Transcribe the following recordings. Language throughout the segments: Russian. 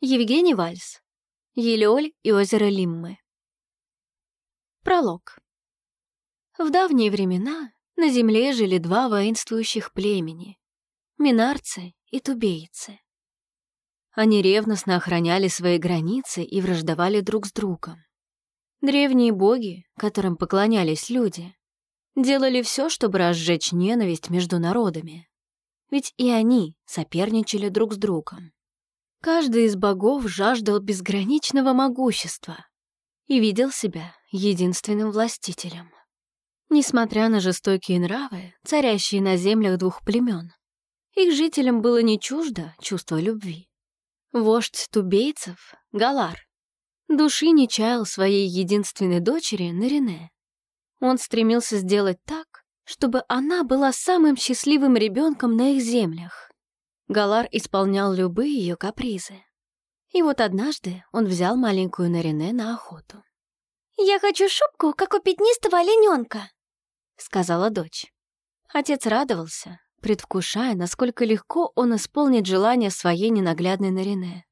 Евгений Вальс. Елеоль и озеро Лиммы. Пролог. В давние времена на земле жили два воинствующих племени — минарцы и тубейцы. Они ревностно охраняли свои границы и враждовали друг с другом. Древние боги, которым поклонялись люди, делали все, чтобы разжечь ненависть между народами. Ведь и они соперничали друг с другом. Каждый из богов жаждал безграничного могущества и видел себя единственным властителем. Несмотря на жестокие нравы, царящие на землях двух племен, их жителям было не чуждо чувство любви. Вождь тубейцев, Галар, души не чаял своей единственной дочери Нарине. Он стремился сделать так, чтобы она была самым счастливым ребенком на их землях. Галар исполнял любые ее капризы. И вот однажды он взял маленькую Нарине на охоту. «Я хочу шубку, как у пятнистого олененка», — сказала дочь. Отец радовался, предвкушая, насколько легко он исполнит желание своей ненаглядной Нарине.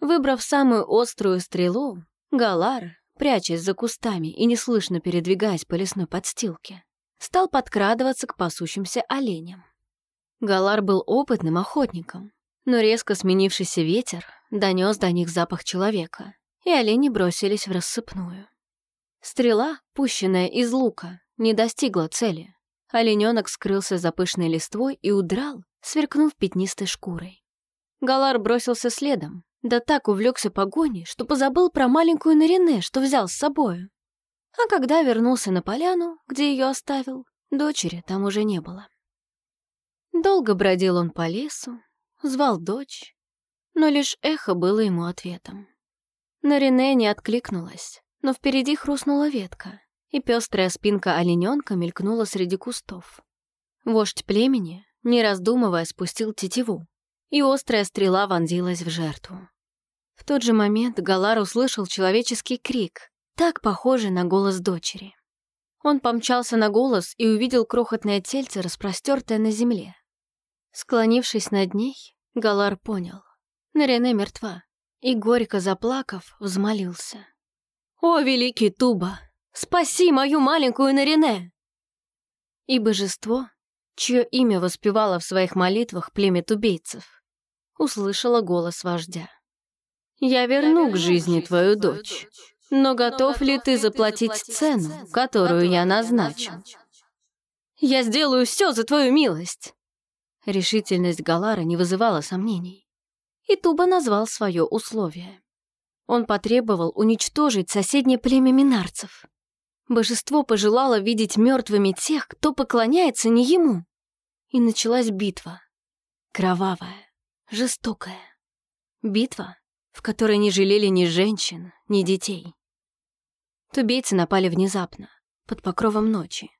Выбрав самую острую стрелу, Галар, прячась за кустами и неслышно передвигаясь по лесной подстилке, стал подкрадываться к пасущимся оленям. Галар был опытным охотником, но резко сменившийся ветер донес до них запах человека, и олени бросились в рассыпную. Стрела, пущенная из лука, не достигла цели. Олененок скрылся за пышной листвой и удрал, сверкнув пятнистой шкурой. Галар бросился следом, да так увлекся погоней, что позабыл про маленькую Нарине, что взял с собою. А когда вернулся на поляну, где ее оставил, дочери там уже не было. Долго бродил он по лесу, звал дочь, но лишь эхо было ему ответом. Нарине не откликнулась, но впереди хрустнула ветка, и пестрая спинка олененка мелькнула среди кустов. Вождь племени, не раздумывая, спустил тетиву, и острая стрела вонзилась в жертву. В тот же момент Галар услышал человеческий крик, так похожий на голос дочери. Он помчался на голос и увидел крохотное тельце, распростертое на земле. Склонившись над ней, Галар понял. Нарене мертва, и, горько заплакав, взмолился. «О, великий Туба, спаси мою маленькую Нарене!» И божество, чье имя воспевало в своих молитвах племя тубейцев, услышало голос вождя. «Я верну к жизни твою дочь, но готов ли ты заплатить цену, которую я назначу?» «Я сделаю все за твою милость!» Решительность Галара не вызывала сомнений. И Туба назвал свое условие. Он потребовал уничтожить соседнее племя минарцев. Божество пожелало видеть мертвыми тех, кто поклоняется не ему. И началась битва. Кровавая, жестокая. Битва, в которой не жалели ни женщин, ни детей. Тубейцы напали внезапно, под покровом ночи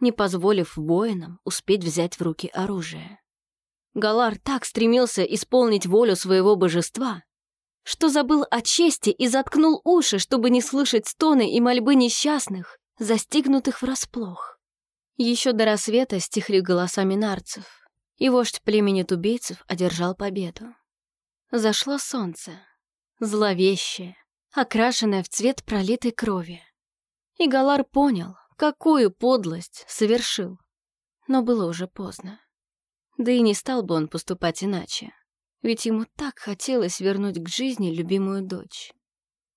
не позволив воинам успеть взять в руки оружие. Галар так стремился исполнить волю своего божества, что забыл о чести и заткнул уши, чтобы не слышать стоны и мольбы несчастных, застигнутых врасплох. Еще до рассвета стихли голоса минарцев, и вождь племени тубейцев одержал победу. Зашло солнце, зловещее, окрашенное в цвет пролитой крови. И Галар понял, Какую подлость совершил? Но было уже поздно. Да и не стал бы он поступать иначе, ведь ему так хотелось вернуть к жизни любимую дочь.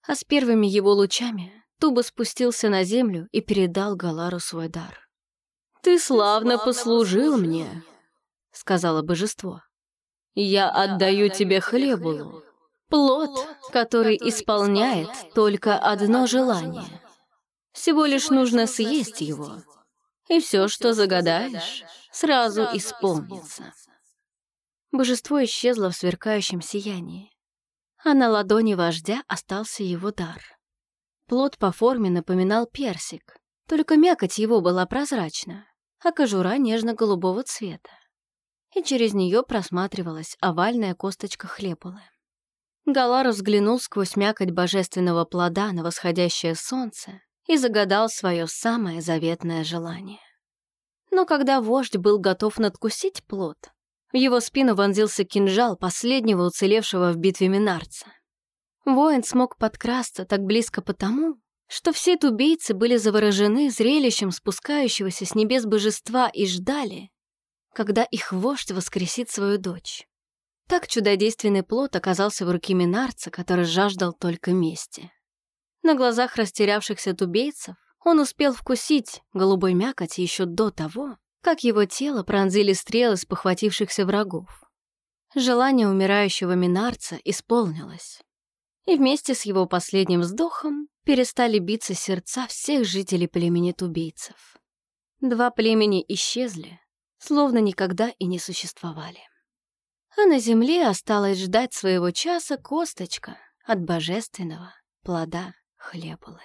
А с первыми его лучами Туба спустился на землю и передал Галару свой дар. «Ты славно послужил мне», — сказала божество. «Я отдаю тебе хлебулу, плод, который исполняет только одно желание». Всего лишь нужно съесть его, и все, что загадаешь, сразу исполнится. Божество исчезло в сверкающем сиянии, а на ладони вождя остался его дар. Плод по форме напоминал персик, только мякоть его была прозрачна, а кожура нежно-голубого цвета. И через нее просматривалась овальная косточка хлебулы. Галар взглянул сквозь мякоть божественного плода на восходящее солнце и загадал свое самое заветное желание. Но когда вождь был готов надкусить плод, В его спину вонзился кинжал последнего уцелевшего в битве Минарца. Воин смог подкрасться так близко потому, что все тубейцы были заворожены зрелищем спускающегося с небес божества и ждали, когда их вождь воскресит свою дочь. Так чудодейственный плод оказался в руке Минарца, который жаждал только мести. На глазах растерявшихся тубейцев он успел вкусить голубой мякоти еще до того, как его тело пронзили стрелы с похватившихся врагов. Желание умирающего Минарца исполнилось. И вместе с его последним вздохом перестали биться сердца всех жителей племени тубийцев. Два племени исчезли, словно никогда и не существовали. А на земле осталось ждать своего часа косточка от божественного плода хлебулы.